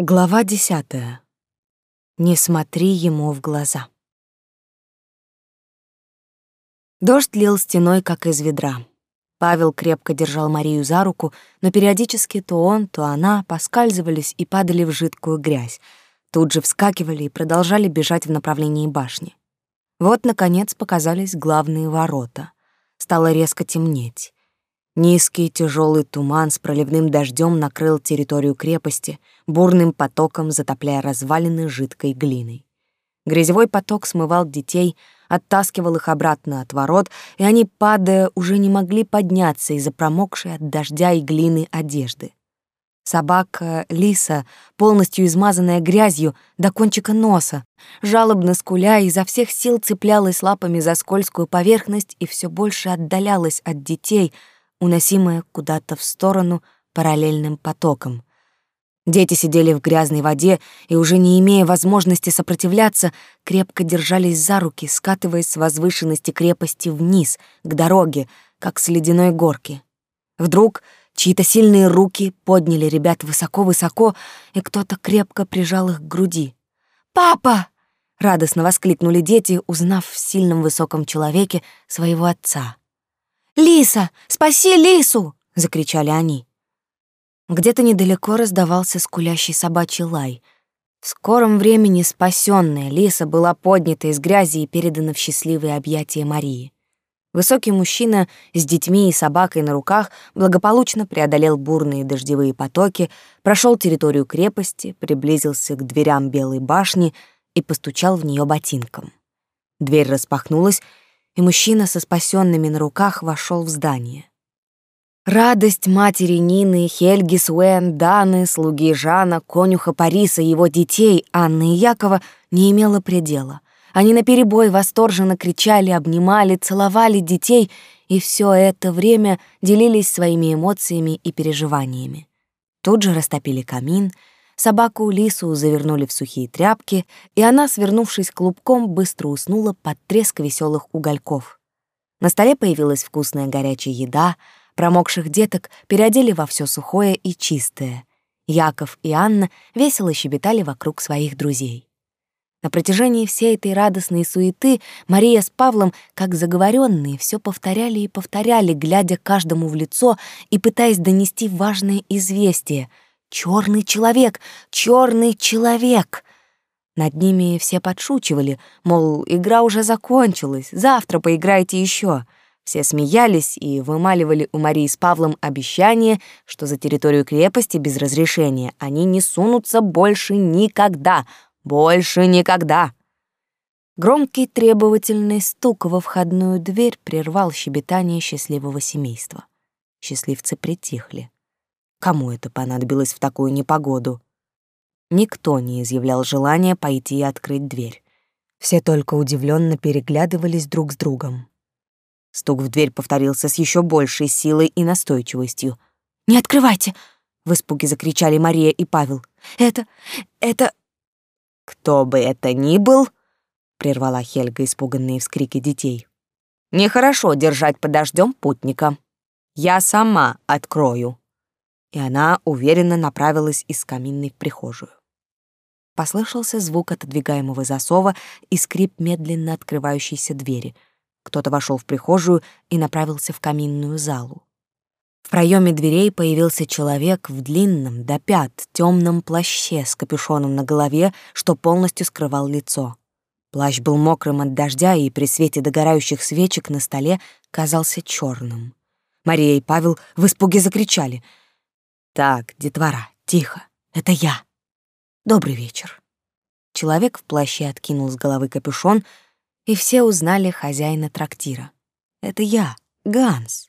Глава десятая. Не смотри ему в глаза. Дождь лил стеной, как из ведра. Павел крепко держал Марию за руку, но периодически то он, то она поскальзывались и падали в жидкую грязь, тут же вскакивали и продолжали бежать в направлении башни. Вот, наконец, показались главные ворота. Стало резко темнеть. Низкий тяжелый туман с проливным дождем накрыл территорию крепости, бурным потоком затопляя развалины жидкой глиной. Грязевой поток смывал детей, оттаскивал их обратно от ворот, и они, падая, уже не могли подняться из-за промокшей от дождя и глины одежды. Собака Лиса, полностью измазанная грязью до кончика носа, жалобно скуля, изо всех сил цеплялась лапами за скользкую поверхность и все больше отдалялась от детей — уносимая куда-то в сторону параллельным потоком. Дети сидели в грязной воде и, уже не имея возможности сопротивляться, крепко держались за руки, скатываясь с возвышенности крепости вниз, к дороге, как с ледяной горки. Вдруг чьи-то сильные руки подняли ребят высоко-высоко, и кто-то крепко прижал их к груди. «Папа!» — радостно воскликнули дети, узнав в сильном высоком человеке своего отца. «Лиса! Спаси Лису!» — закричали они. Где-то недалеко раздавался скулящий собачий лай. В скором времени спасенная Лиса была поднята из грязи и передана в счастливые объятия Марии. Высокий мужчина с детьми и собакой на руках благополучно преодолел бурные дождевые потоки, прошел территорию крепости, приблизился к дверям Белой башни и постучал в нее ботинком. Дверь распахнулась, и мужчина со спасенными на руках вошел в здание. Радость матери Нины, Хельги Суэн, Даны, слуги Жана, конюха Париса его детей, Анны и Якова, не имела предела. Они наперебой восторженно кричали, обнимали, целовали детей, и все это время делились своими эмоциями и переживаниями. Тут же растопили камин — Собаку Лису завернули в сухие тряпки, и она, свернувшись клубком, быстро уснула под треск веселых угольков. На столе появилась вкусная горячая еда, промокших деток переодели во все сухое и чистое. Яков и Анна весело щебетали вокруг своих друзей. На протяжении всей этой радостной суеты Мария с Павлом, как заговоренные, все повторяли и повторяли, глядя каждому в лицо и пытаясь донести важное известие — Черный человек! Черный человек! Над ними все подшучивали, мол, игра уже закончилась, завтра поиграйте еще. Все смеялись и вымаливали у Марии с Павлом обещание, что за территорию крепости без разрешения они не сунутся больше никогда, больше никогда. Громкий требовательный стук во входную дверь прервал щебетание счастливого семейства. Счастливцы притихли. Кому это понадобилось в такую непогоду? Никто не изъявлял желания пойти и открыть дверь. Все только удивленно переглядывались друг с другом. Стук в дверь повторился с еще большей силой и настойчивостью. «Не открывайте!» — в испуге закричали Мария и Павел. «Это... это...» «Кто бы это ни был!» — прервала Хельга испуганные вскрики детей. «Нехорошо держать под дождем путника. Я сама открою» и она уверенно направилась из каминной в прихожую. Послышался звук отодвигаемого засова и скрип медленно открывающейся двери. Кто-то вошел в прихожую и направился в каминную залу. В проеме дверей появился человек в длинном до пят темном плаще с капюшоном на голове, что полностью скрывал лицо. Плащ был мокрым от дождя и при свете догорающих свечек на столе казался черным. Мария и Павел в испуге закричали — так, детвора, тихо. Это я. Добрый вечер. Человек в плаще откинул с головы капюшон, и все узнали хозяина трактира. Это я, Ганс.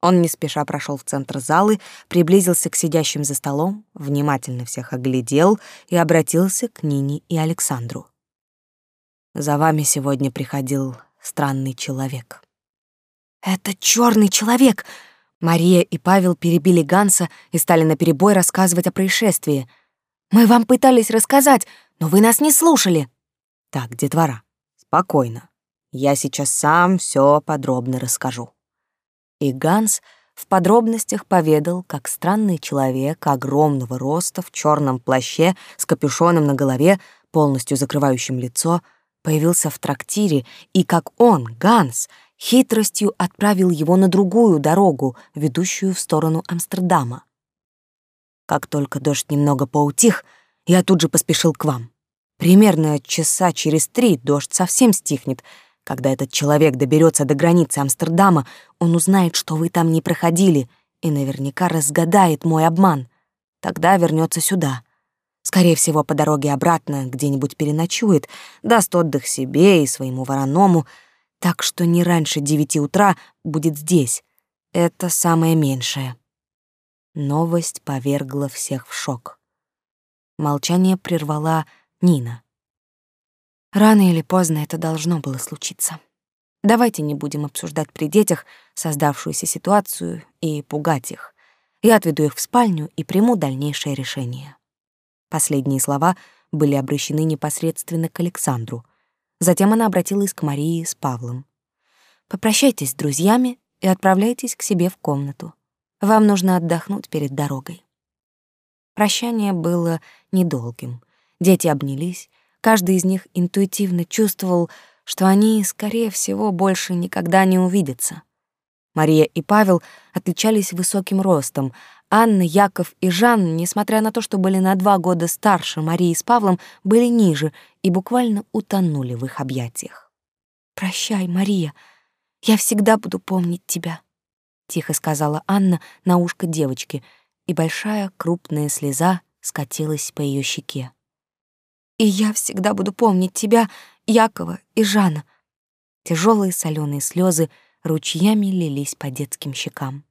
Он не спеша прошел в центр залы, приблизился к сидящим за столом, внимательно всех оглядел и обратился к Нине и Александру. «За вами сегодня приходил странный человек». «Это черный человек!» Мария и Павел перебили Ганса и стали наперебой рассказывать о происшествии. «Мы вам пытались рассказать, но вы нас не слушали». «Так, детвора, спокойно. Я сейчас сам все подробно расскажу». И Ганс в подробностях поведал, как странный человек огромного роста в черном плаще с капюшоном на голове, полностью закрывающим лицо, появился в трактире, и как он, Ганс, хитростью отправил его на другую дорогу, ведущую в сторону Амстердама. Как только дождь немного поутих, я тут же поспешил к вам. Примерно часа через три дождь совсем стихнет. Когда этот человек доберется до границы Амстердама, он узнает, что вы там не проходили, и наверняка разгадает мой обман. Тогда вернется сюда. Скорее всего, по дороге обратно где-нибудь переночует, даст отдых себе и своему вороному, так что не раньше девяти утра будет здесь. Это самое меньшее. Новость повергла всех в шок. Молчание прервала Нина. Рано или поздно это должно было случиться. Давайте не будем обсуждать при детях создавшуюся ситуацию и пугать их. Я отведу их в спальню и приму дальнейшее решение. Последние слова были обращены непосредственно к Александру. Затем она обратилась к Марии с Павлом. «Попрощайтесь с друзьями и отправляйтесь к себе в комнату. Вам нужно отдохнуть перед дорогой». Прощание было недолгим — Дети обнялись, каждый из них интуитивно чувствовал, что они, скорее всего, больше никогда не увидятся. Мария и Павел отличались высоким ростом. Анна, Яков и Жанна, несмотря на то, что были на два года старше Марии с Павлом, были ниже и буквально утонули в их объятиях. «Прощай, Мария, я всегда буду помнить тебя», — тихо сказала Анна на ушко девочки, и большая крупная слеза скатилась по ее щеке. И я всегда буду помнить тебя, Якова и Жана. Тяжелые соленые слезы ручьями лились по детским щекам.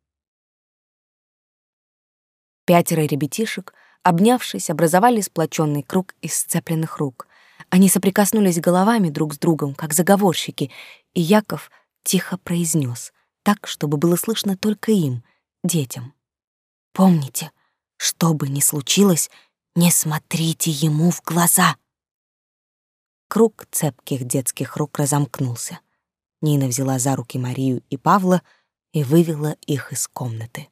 Пятеро ребятишек, обнявшись, образовали сплоченный круг из сцепленных рук. Они соприкоснулись головами друг с другом, как заговорщики, и Яков тихо произнес, так, чтобы было слышно только им, детям. «Помните, что бы ни случилось, не смотрите ему в глаза. Круг цепких детских рук разомкнулся. Нина взяла за руки Марию и Павла и вывела их из комнаты.